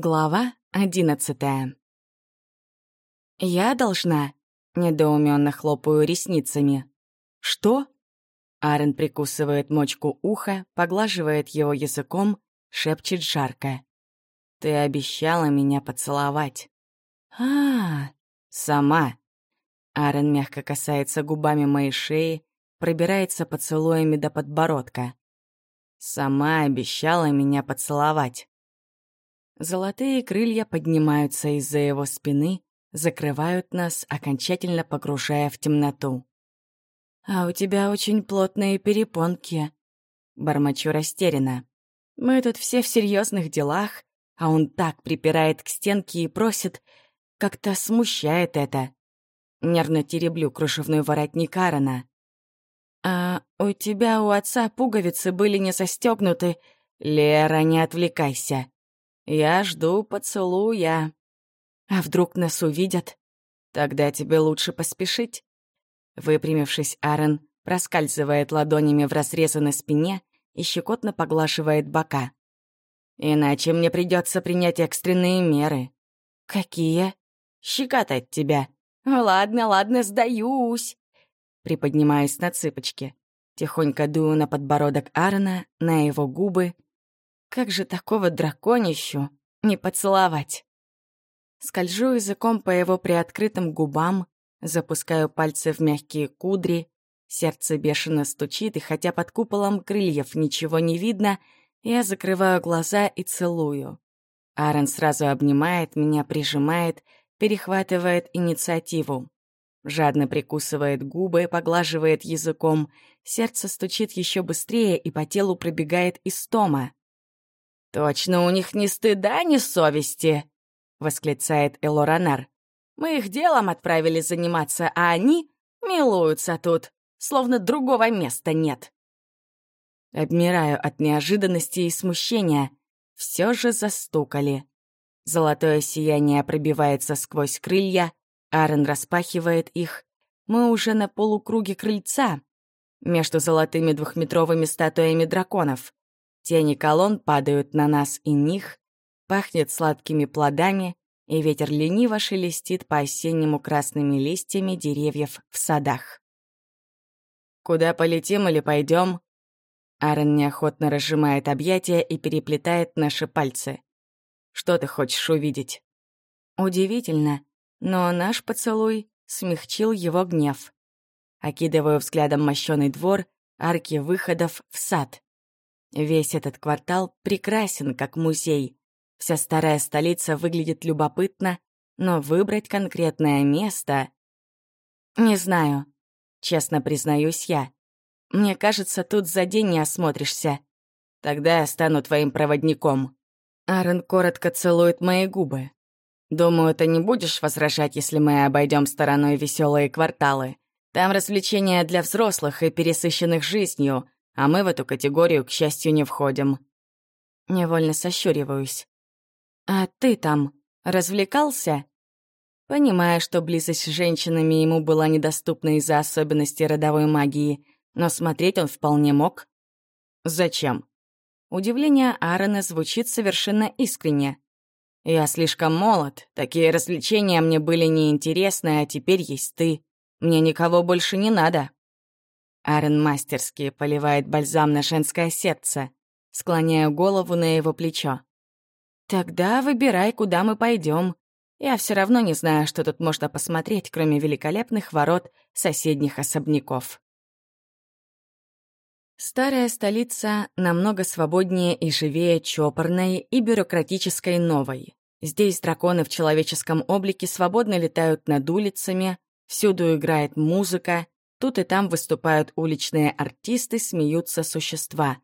Глава одиннадцатая. «Я должна?» — недоуменно хлопаю ресницами. «Что?» Арен прикусывает мочку уха, поглаживает его языком, шепчет жарко. «Ты обещала меня поцеловать». А, -а, а Сама!» Арен мягко касается губами моей шеи, пробирается поцелуями до подбородка. «Сама обещала меня поцеловать». Золотые крылья поднимаются из-за его спины, закрывают нас, окончательно погружая в темноту. «А у тебя очень плотные перепонки», — бормочу растерянно. «Мы тут все в серьезных делах, а он так припирает к стенке и просит, как-то смущает это». Нервно тереблю кружевной воротник Аарона. «А у тебя у отца пуговицы были не застегнуты. Лера, не отвлекайся. Я жду поцелуя. А вдруг нас увидят? Тогда тебе лучше поспешить. Выпрямившись, Аарон проскальзывает ладонями в разрезанной спине и щекотно поглаживает бока. Иначе мне придется принять экстренные меры. Какие? Щекотать тебя. Ладно, ладно, сдаюсь. Приподнимаюсь на цыпочки. Тихонько дую на подбородок Аарона, на его губы — как же такого драконищу не поцеловать? Скольжу языком по его приоткрытым губам, запускаю пальцы в мягкие кудри, сердце бешено стучит, и хотя под куполом крыльев ничего не видно, я закрываю глаза и целую. Аарон сразу обнимает меня, прижимает, перехватывает инициативу. Жадно прикусывает губы, поглаживает языком, сердце стучит еще быстрее, и по телу пробегает истома. «Точно у них ни стыда, ни совести!» — восклицает Элоранар. «Мы их делом отправили заниматься, а они милуются тут, словно другого места нет». Обмираю от неожиданности и смущения. Все же застукали. Золотое сияние пробивается сквозь крылья, Аарон распахивает их. Мы уже на полукруге крыльца, между золотыми двухметровыми статуями драконов. Тени колонн падают на нас и них, пахнет сладкими плодами, и ветер лениво шелестит по-осеннему красными листьями деревьев в садах. «Куда полетим или пойдем? Аарон неохотно разжимает объятия и переплетает наши пальцы. «Что ты хочешь увидеть?» Удивительно, но наш поцелуй смягчил его гнев. Окидываю взглядом мощёный двор, арки выходов в сад. Весь этот квартал прекрасен, как музей. Вся старая столица выглядит любопытно, но выбрать конкретное место... Не знаю, честно признаюсь я. Мне кажется, тут за день не осмотришься. Тогда я стану твоим проводником. Аарон коротко целует мои губы. Думаю, ты не будешь возражать, если мы обойдем стороной веселые кварталы. Там развлечения для взрослых и пересыщенных жизнью, а мы в эту категорию, к счастью, не входим. Невольно сощуриваюсь. «А ты там развлекался?» Понимая, что близость с женщинами ему была недоступна из-за особенностей родовой магии, но смотреть он вполне мог. «Зачем?» Удивление Аарона звучит совершенно искренне. «Я слишком молод, такие развлечения мне были неинтересны, а теперь есть ты. Мне никого больше не надо». Аарон мастерски поливает бальзам на женское сердце. Склоняю голову на его плечо. «Тогда выбирай, куда мы пойдем. Я все равно не знаю, что тут можно посмотреть, кроме великолепных ворот соседних особняков». Старая столица намного свободнее и живее чопорной и бюрократической новой. Здесь драконы в человеческом облике свободно летают над улицами, всюду играет музыка, Тут и там выступают уличные артисты, смеются существа.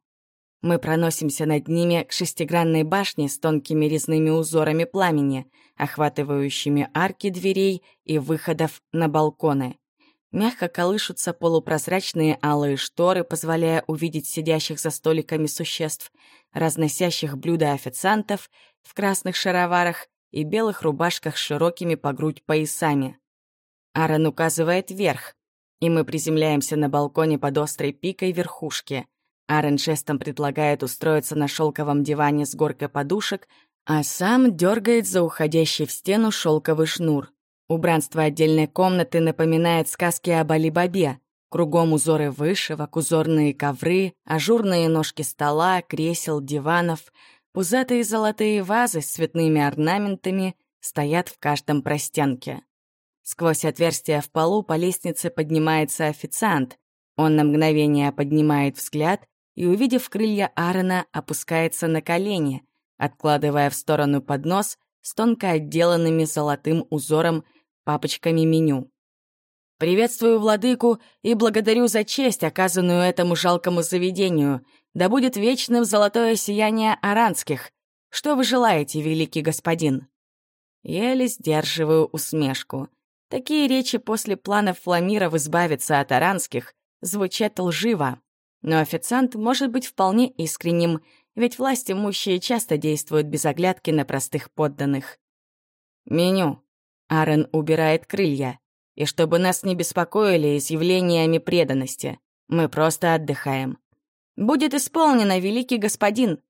Мы проносимся над ними к шестигранной башне с тонкими резными узорами пламени, охватывающими арки дверей и выходов на балконы. Мягко колышутся полупрозрачные алые шторы, позволяя увидеть сидящих за столиками существ, разносящих блюда официантов в красных шароварах и белых рубашках с широкими по грудь поясами. Аарон указывает вверх, и мы приземляемся на балконе под острой пикой верхушки. Арен жестом предлагает устроиться на шелковом диване с горкой подушек, а сам дергает за уходящий в стену шелковый шнур. Убранство отдельной комнаты напоминает сказки об Али-Бабе. Кругом узоры вышивок, узорные ковры, ажурные ножки стола, кресел, диванов, пузатые золотые вазы с цветными орнаментами стоят в каждом простенке. Сквозь отверстие в полу по лестнице поднимается официант. Он на мгновение поднимает взгляд и, увидев крылья Аарона, опускается на колени, откладывая в сторону поднос с тонко отделанными золотым узором папочками меню. Приветствую владыку и благодарю за честь, оказанную этому жалкому заведению. Да будет вечным золотое сияние аранских. Что вы желаете, великий господин?» Еле сдерживаю усмешку. Такие речи после планов Фламиров избавиться от аранских звучат лживо. Но официант может быть вполне искренним, ведь власть имущие часто действуют без оглядки на простых подданных. «Меню». Аарон убирает крылья. И чтобы нас не беспокоили изъявлениями преданности. Мы просто отдыхаем. Будет исполнено, великий господин.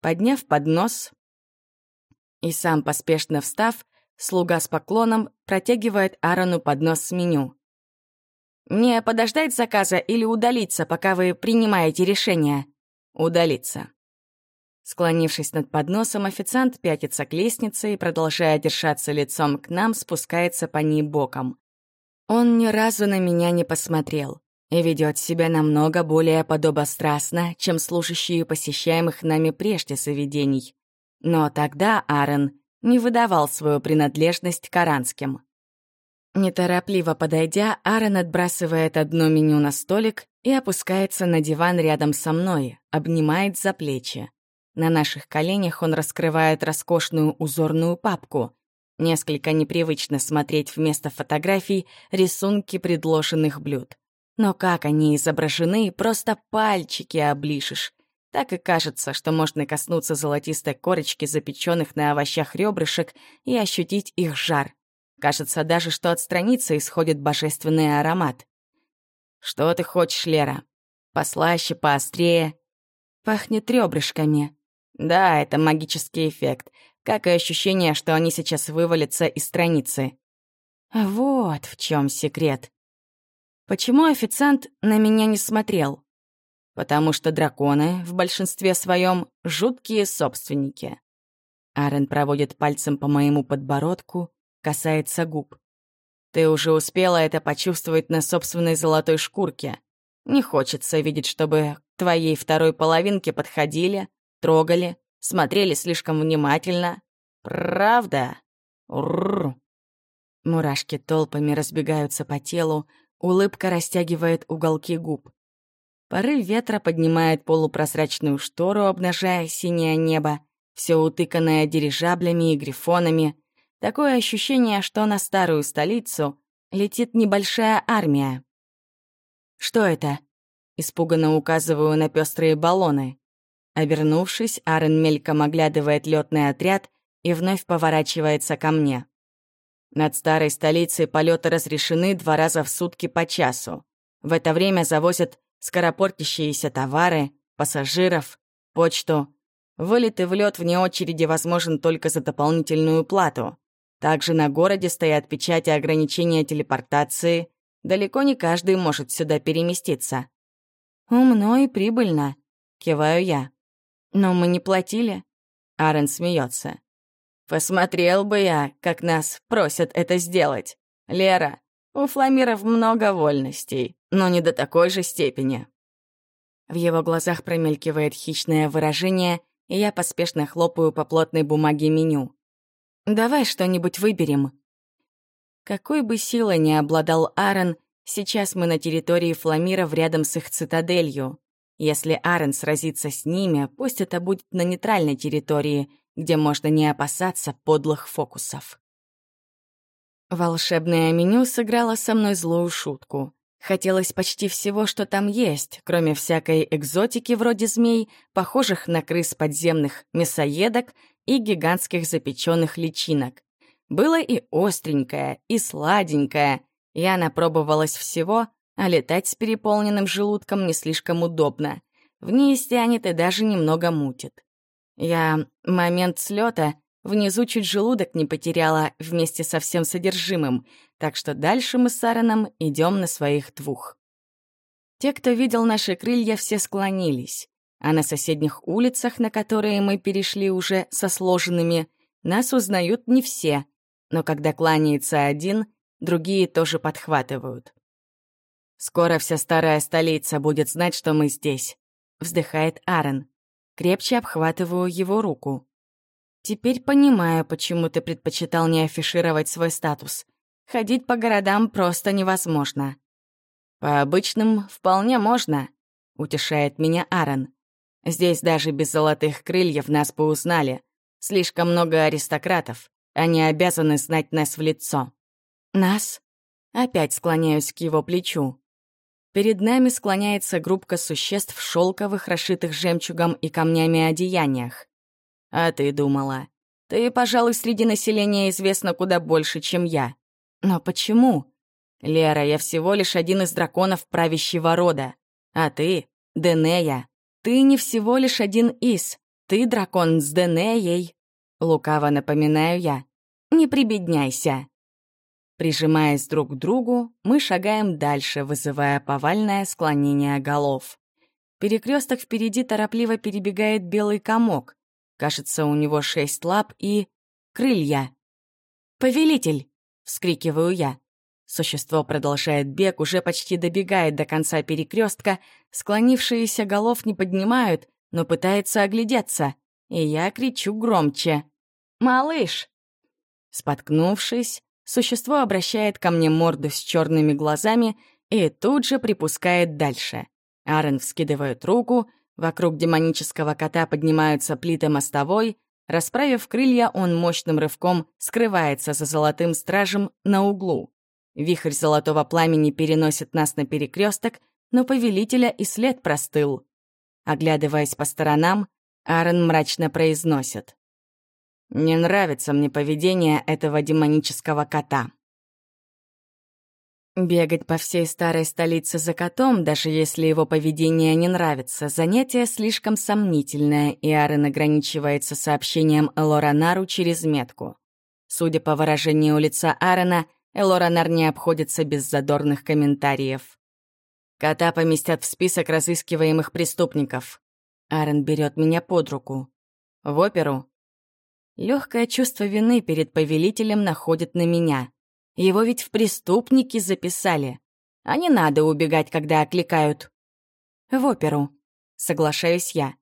Подняв поднос и сам поспешно встав, слуга с поклоном протягивает Аарону поднос с меню. «Мне подождать заказа или удалиться, пока вы принимаете решение?» «Удалиться». Склонившись над подносом, официант пятится к лестнице и, продолжая держаться лицом к нам, спускается по ней боком. Он ни разу на меня не посмотрел и ведет себя намного более подобострастно, чем служащие посещаемых нами прежде заведений. Но тогда Аарон не выдавал свою принадлежность к аранским. Неторопливо подойдя, Аарон отбрасывает одно меню на столик и опускается на диван рядом со мной, обнимает за плечи. На наших коленях он раскрывает роскошную узорную папку, Несколько непривычно смотреть вместо фотографий рисунки предложенных блюд. Но как они изображены, просто пальчики облишишь. Так и кажется, что можно коснуться золотистой корочки запеченных на овощах ребрышек и ощутить их жар. Кажется даже, что от страницы исходит божественный аромат. «Что ты хочешь, Лера? Послаще, поострее?» «Пахнет ребрышками». «Да, это магический эффект как и ощущение, что они сейчас вывалятся из страницы. Вот в чем секрет. Почему официант на меня не смотрел? Потому что драконы в большинстве своем жуткие собственники. Арен проводит пальцем по моему подбородку, касается губ. Ты уже успела это почувствовать на собственной золотой шкурке. Не хочется видеть, чтобы к твоей второй половинке подходили, трогали, смотрели слишком внимательно. Правда? Урр. Мурашки толпами разбегаются по телу, улыбка растягивает уголки губ. Порыв ветра поднимает полупрозрачную штору, обнажая синее небо, все утыканное дирижаблями и грифонами. Такое ощущение, что на старую столицу летит небольшая армия. «Что это?» Испуганно указываю на пестрые баллоны. Обернувшись, Арен мельком оглядывает летный отряд и вновь поворачивается ко мне. Над старой столицей полеты разрешены два раза в сутки по часу. В это время завозят скоропортящиеся товары, пассажиров, почту. Вылеты в лед вне очереди возможен только за дополнительную плату. Также на городе стоят печати ограничения телепортации. Далеко не каждый может сюда переместиться. «Умно и прибыльно», — киваю я. «Но мы не платили». Арен смеется. «Посмотрел бы я, как нас просят это сделать. Лера, у фламиров много вольностей, но не до такой же степени». В его глазах промелькивает хищное выражение, и я поспешно хлопаю по плотной бумаге меню. «Давай что-нибудь выберем». Какой бы силой ни обладал Аарон, сейчас мы на территории фламиров рядом с их цитаделью. Если Арен сразится с ними, пусть это будет на нейтральной территории, где можно не опасаться подлых фокусов. Волшебное меню сыграло со мной злую шутку. Хотелось почти всего, что там есть, кроме всякой экзотики вроде змей, похожих на крыс подземных мясоедок и гигантских запеченных личинок. Было и остренькое, и сладенькое. Я напробовалась всего, а летать с переполненным желудком не слишком удобно. В ней тянет и даже немного мутит. Я момент слета внизу чуть желудок не потеряла вместе со всем содержимым, так что дальше мы с Аароном идем на своих двух. Те, кто видел наши крылья, все склонились, а на соседних улицах, на которые мы перешли уже со сложенными, нас узнают не все, но когда кланяется один, другие тоже подхватывают. «Скоро вся старая столица будет знать, что мы здесь», — вздыхает Аарон. Крепче обхватываю его руку. «Теперь понимаю, почему ты предпочитал не афишировать свой статус. Ходить по городам просто невозможно». «По обычным вполне можно», — утешает меня Аарон. «Здесь даже без золотых крыльев нас бы узнали. Слишком много аристократов. Они обязаны знать нас в лицо». «Нас?» Опять склоняюсь к его плечу. Перед нами склоняется группка существ в шелковых, расшитых жемчугом и камнями одеяниях. А ты думала? Ты, пожалуй, среди населения известна куда больше, чем я. Но почему? Лера, я всего лишь один из драконов правящего рода. А ты — Денея. Ты не всего лишь один из. Ты дракон с Денеей. Лукаво напоминаю я. Не прибедняйся. Прижимаясь друг к другу, мы шагаем дальше, вызывая повальное склонение голов. Перекресток впереди торопливо перебегает белый комок. Кажется, у него шесть лап и... крылья. «Повелитель!» — вскрикиваю я. Существо продолжает бег, уже почти добегает до конца перекрестка. Склонившиеся голов не поднимают, но пытается оглядеться. И я кричу громче. «Малыш!» Споткнувшись, Существо обращает ко мне морду с черными глазами и тут же припускает дальше. Арен вскидывает руку, вокруг демонического кота поднимаются плиты мостовой, расправив крылья, он мощным рывком скрывается за золотым стражем на углу. Вихрь золотого пламени переносит нас на перекресток, но повелителя и след простыл. Оглядываясь по сторонам, Аарон мрачно произносит. Не нравится мне поведение этого демонического кота. Бегать по всей старой столице за котом, даже если его поведение не нравится, занятие слишком сомнительное, и Арен ограничивается сообщением Элоранару через метку. Судя по выражению лица Аарона, Элоранар не обходится без задорных комментариев. Кота поместят в список разыскиваемых преступников. Аарон берет меня под руку. В оперу Легкое чувство вины перед повелителем находит на меня. Его ведь в преступники записали. А не надо убегать, когда окликают. В оперу. Соглашаюсь я.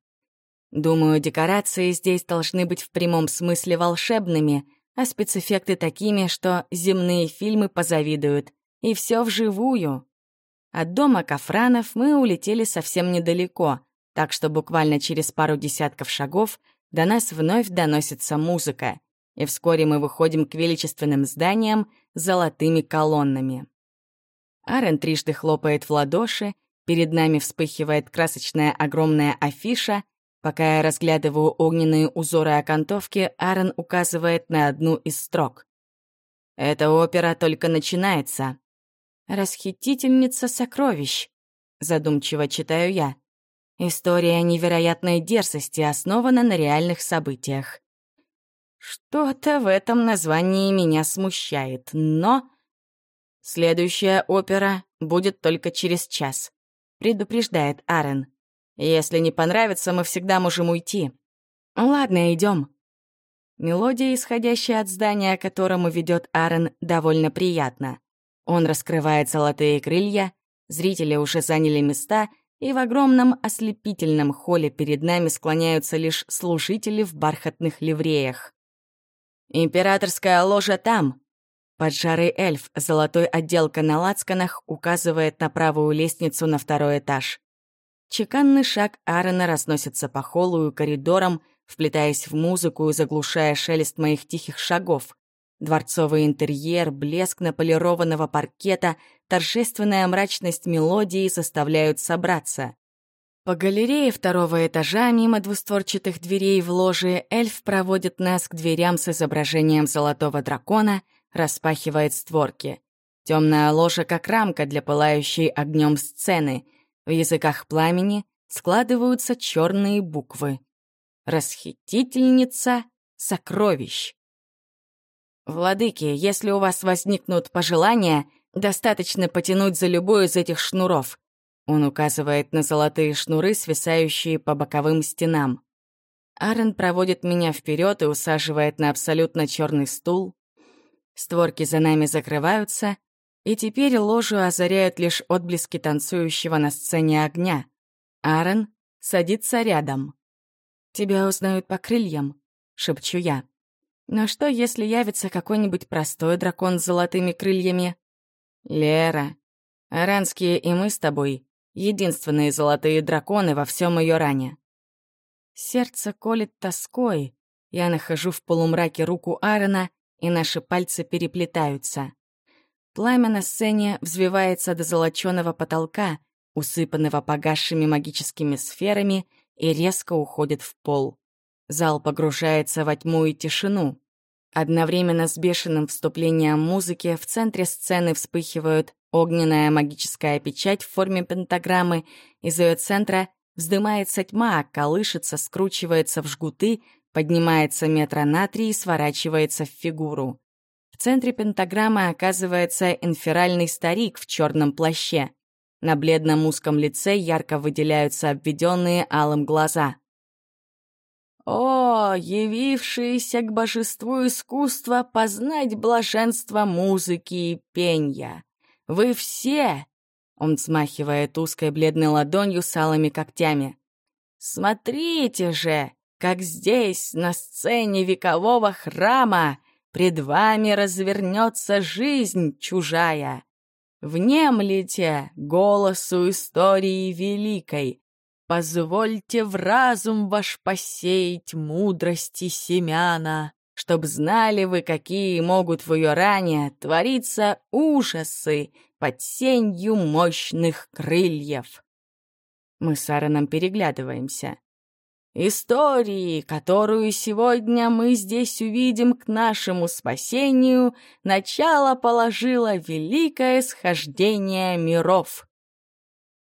Думаю, декорации здесь должны быть в прямом смысле волшебными, а спецэффекты такими, что земные фильмы позавидуют. И все вживую. От дома Кафранов мы улетели совсем недалеко, так что буквально через пару десятков шагов — до нас вновь доносится музыка, и вскоре мы выходим к величественным зданиям с золотыми колоннами. Арен трижды хлопает в ладоши, перед нами вспыхивает красочная огромная афиша. Пока я разглядываю огненные узоры окантовки, Арен указывает на одну из строк. «Эта опера только начинается». «Расхитительница сокровищ», — задумчиво читаю я. История невероятной дерзости основана на реальных событиях. Что-то в этом названии меня смущает, но... Следующая опера будет только через час, предупреждает Арен. Если не понравится, мы всегда можем уйти. Ладно, идем. Мелодия, исходящая от здания, к которому ведет Арен, довольно приятна. Он раскрывает золотые крылья, зрители уже заняли места — и в огромном ослепительном холле перед нами склоняются лишь служители в бархатных ливреях. «Императорская ложа там!» Поджарый эльф, золотой отделка на лацканах, указывает на правую лестницу на второй этаж. Чеканный шаг Аарона разносится по холлу и коридорам, вплетаясь в музыку и заглушая шелест моих тихих шагов. Дворцовый интерьер, блеск наполированного паркета, торжественная мрачность мелодии заставляют собраться. По галерее второго этажа, мимо двустворчатых дверей в ложе, эльф проводит нас к дверям с изображением золотого дракона, распахивает створки. Темная ложа как рамка для пылающей огнем сцены. В языках пламени складываются черные буквы. Расхитительница сокровищ. «Владыки, если у вас возникнут пожелания, достаточно потянуть за любой из этих шнуров». Он указывает на золотые шнуры, свисающие по боковым стенам. Аарон проводит меня вперед и усаживает на абсолютно черный стул. Створки за нами закрываются, и теперь ложу озаряют лишь отблески танцующего на сцене огня. Аарон садится рядом. «Тебя узнают по крыльям», — шепчу я. Но что, если явится какой-нибудь простой дракон с золотыми крыльями? Лера, аранские и мы с тобой — единственные золотые драконы во всем ее ране. Сердце колет тоской. Я нахожу в полумраке руку Аарона, и наши пальцы переплетаются. Пламя на сцене взвивается до золоченого потолка, усыпанного погасшими магическими сферами, и резко уходит в пол. Зал погружается во тьму и тишину. Одновременно с бешеным вступлением музыки в центре сцены вспыхивают огненная магическая печать в форме пентаграммы, из ее центра вздымается тьма, колышется, скручивается в жгуты, поднимается метра на три и сворачивается в фигуру. В центре пентаграммы оказывается инферальный старик в черном плаще. На бледном узком лице ярко выделяются обведенные алым глаза. О, явившиеся к божеству искусства познать блаженство музыки и пенья! Вы все, он смахивает узкой бледной ладонью с алыми когтями. Смотрите же, как здесь, на сцене векового храма, пред вами развернется жизнь чужая. Внемлите голосу истории великой, Позвольте в разум ваш посеять мудрости семяна, Чтоб знали вы, какие могут в ее ране Твориться ужасы под сенью мощных крыльев. Мы с Аароном переглядываемся. Истории, которую сегодня мы здесь увидим к нашему спасению, начало положило великое схождение миров.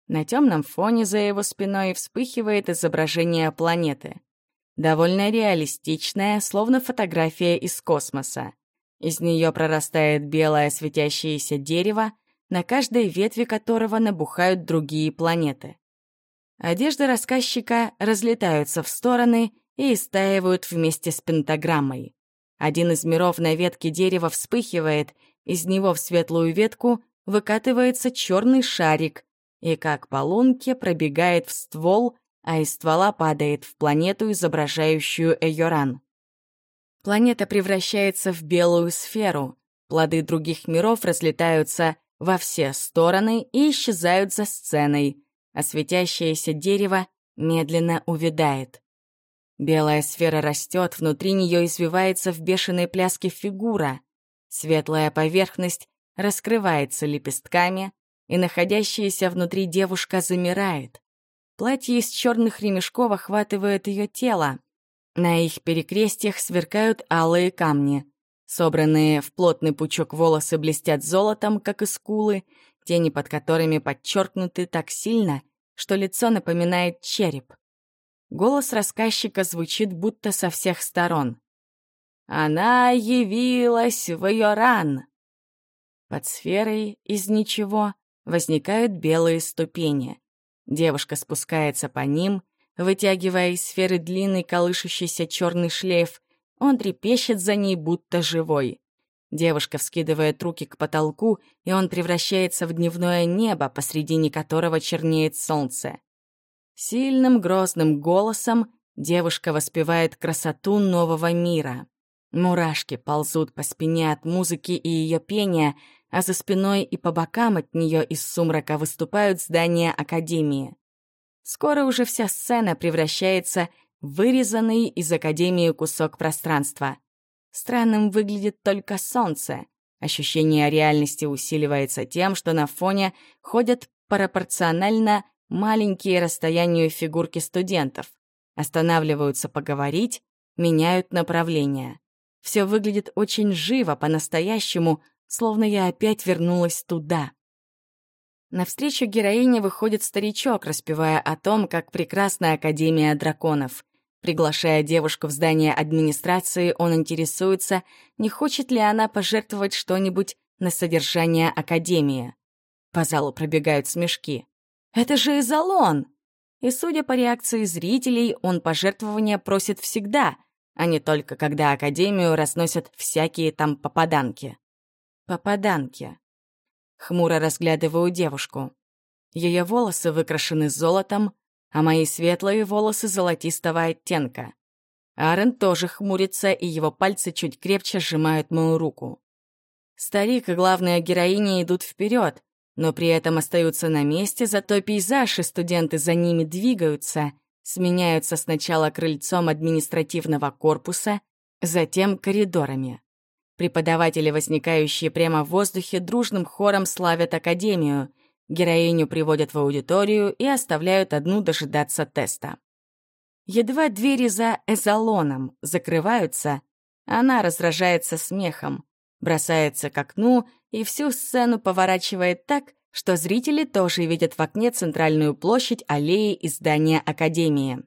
На темном фоне за его спиной вспыхивает изображение планеты. Довольно реалистичное, словно фотография из космоса. Из нее прорастает белое светящееся дерево, на каждой ветви которого набухают другие планеты. Одежды рассказчика разлетаются в стороны и истаивают вместе с пентаграммой. Один из миров на ветке дерева вспыхивает, из него в светлую ветку выкатывается черный шарик, и как по лунке пробегает в ствол, а из ствола падает в планету, изображающую Эйоран. Планета превращается в белую сферу, плоды других миров разлетаются во все стороны и исчезают за сценой, а светящееся дерево медленно увядает. Белая сфера растет, внутри нее извивается в бешеной пляске фигура. Светлая поверхность раскрывается лепестками, и находящаяся внутри девушка замирает. Платье из черных ремешков охватывает ее тело. На их перекрестьях сверкают алые камни. Собранные в плотный пучок волосы блестят золотом, как и скулы, тени под которыми подчеркнуты так сильно, что лицо напоминает череп. Голос рассказчика звучит будто со всех сторон. «Она явилась в Йоран!» Под сферой из ничего возникают белые ступени. Девушка спускается по ним, вытягивая из сферы длинный колышущийся черный шлейф. Он трепещет за ней, будто живой. Девушка вскидывает руки к потолку, и он превращается в дневное небо, посредине которого чернеет солнце. Сильным грозным голосом девушка воспевает красоту нового мира. Мурашки ползут по спине от музыки и ее пения, а за спиной и по бокам от нее из сумрака выступают здания Академии. Скоро уже вся сцена превращается в вырезанный из Академии кусок пространства. Странным выглядит только солнце. Ощущение реальности усиливается тем, что на фоне ходят пропорционально маленькие расстоянию фигурки студентов. Останавливаются поговорить, меняют направление. Все выглядит очень живо, по-настоящему, словно я опять вернулась туда. Навстречу героине выходит старичок, распевая о том, как прекрасна Академия драконов. Приглашая девушку в здание администрации, он интересуется, не хочет ли она пожертвовать что-нибудь на содержание Академии. По залу пробегают смешки. «Это же изолон!» И, судя по реакции зрителей, он пожертвования просит всегда, а не только когда Академию разносят всякие там попаданки. Попаданки. Хмуро разглядываю девушку. Ее волосы выкрашены золотом, а мои светлые волосы золотистого оттенка. Аарон тоже хмурится, и его пальцы чуть крепче сжимают мою руку. Старик и главная героиня идут вперед, но при этом остаются на месте, зато пейзаж и студенты за ними двигаются, сменяются сначала крыльцом административного корпуса, затем коридорами. Преподаватели, возникающие прямо в воздухе, дружным хором славят Академию, Героиню приводят в аудиторию и оставляют одну дожидаться теста. Едва двери за эзолоном закрываются, она раздражается смехом, бросается к окну и всю сцену поворачивает так, что зрители тоже видят в окне центральную площадь аллеи и здания Академии.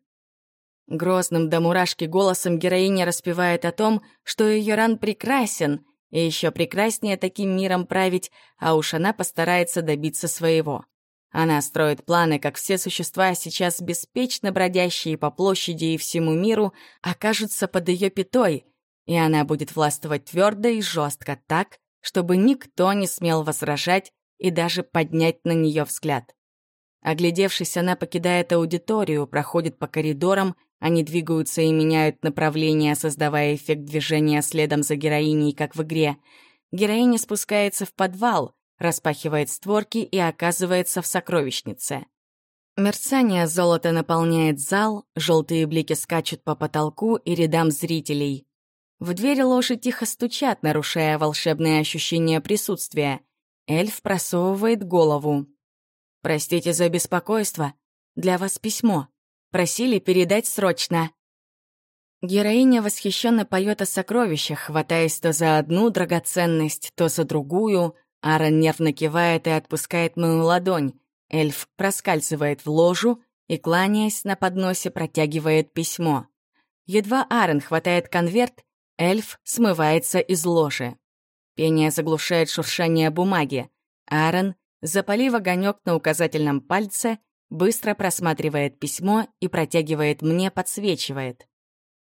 Грозным до мурашки голосом героиня распевает о том, что ее ран прекрасен, и еще прекраснее таким миром править, а уж она постарается добиться своего. Она строит планы, как все существа, сейчас беспечно бродящие по площади и всему миру, окажутся под ее пятой, и она будет властвовать твердо и жестко так, чтобы никто не смел возражать и даже поднять на нее взгляд. Оглядевшись, она покидает аудиторию, проходит по коридорам они двигаются и меняют направление, создавая эффект движения следом за героиней, как в игре. Героиня спускается в подвал, распахивает створки и оказывается в сокровищнице. Мерцание золота наполняет зал, желтые блики скачут по потолку и рядам зрителей. В дверь ложи тихо стучат, нарушая волшебное ощущение присутствия. Эльф просовывает голову. «Простите за беспокойство. Для вас письмо». Просили передать срочно. Героиня восхищенно поет о сокровищах, хватаясь то за одну драгоценность, то за другую. Аарон нервно кивает и отпускает мою ладонь. Эльф проскальзывает в ложу и, кланяясь на подносе, протягивает письмо. Едва Аарон хватает конверт, эльф смывается из ложи. Пение заглушает шуршание бумаги. Аарон, запалив огонек на указательном пальце, быстро просматривает письмо и протягивает мне, подсвечивает.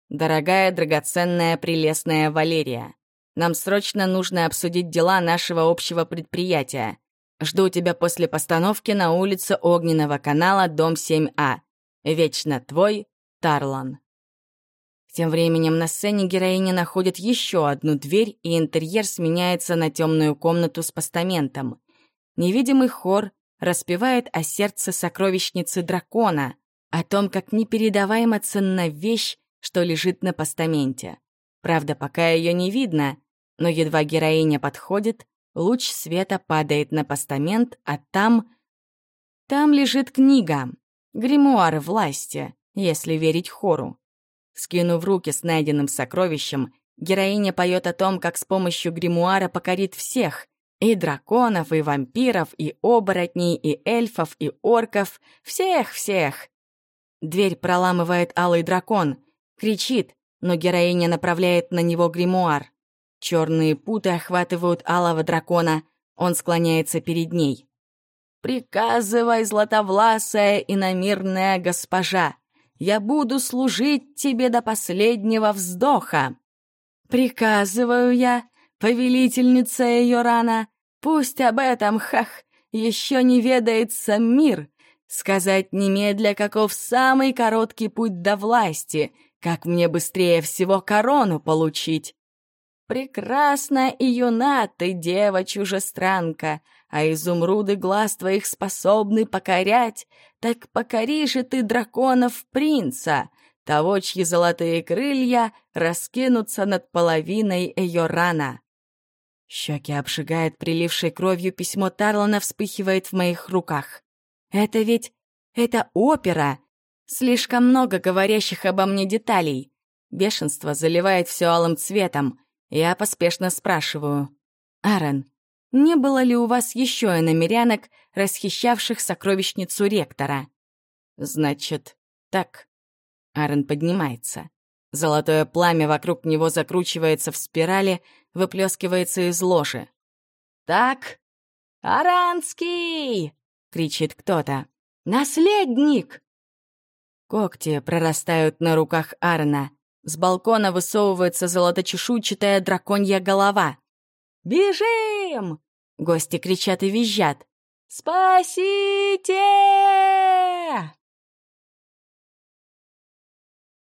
«Дорогая, драгоценная, прелестная Валерия, нам срочно нужно обсудить дела нашего общего предприятия. Жду тебя после постановки на улице Огненного канала, дом 7А. Вечно твой, Тарлан». Тем временем на сцене героиня находит еще одну дверь, и интерьер сменяется на темную комнату с постаментом. Невидимый хор распевает о сердце сокровищницы дракона, о том, как непередаваемо ценна вещь, что лежит на постаменте. Правда, пока ее не видно, но едва героиня подходит, луч света падает на постамент, а там... Там лежит книга. Гримуар власти, если верить хору. Скинув руки с найденным сокровищем, героиня поет о том, как с помощью гримуара покорит всех, и драконов, и вампиров, и оборотней, и эльфов, и орков. Всех-всех. Дверь проламывает алый дракон. Кричит, но героиня направляет на него гримуар. Черные путы охватывают алого дракона. Он склоняется перед ней. «Приказывай, златовласая и намирная госпожа, я буду служить тебе до последнего вздоха». «Приказываю я, повелительница ее рана, пусть об этом, хах, еще не ведает сам мир, сказать немедля, каков самый короткий путь до власти, как мне быстрее всего корону получить. Прекрасна и юна ты, дева-чужестранка, а изумруды глаз твоих способны покорять, так покори же ты драконов принца, того, чьи золотые крылья раскинутся над половиной ее рана. Щеки обжигает прилившей кровью письмо Тарлана вспыхивает в моих руках. Это ведь... это опера! Слишком много говорящих обо мне деталей. Бешенство заливает все алым цветом. Я поспешно спрашиваю. Аарон, не было ли у вас еще и намерянок, расхищавших сокровищницу ректора? Значит, так. Аарон поднимается. Золотое пламя вокруг него закручивается в спирали, выплескивается из ложи. «Так, Аранский!» — кричит кто-то. «Наследник!» Когти прорастают на руках Арна. С балкона высовывается золоточешуйчатая драконья голова. «Бежим!» — гости кричат и визжат. «Спасите!»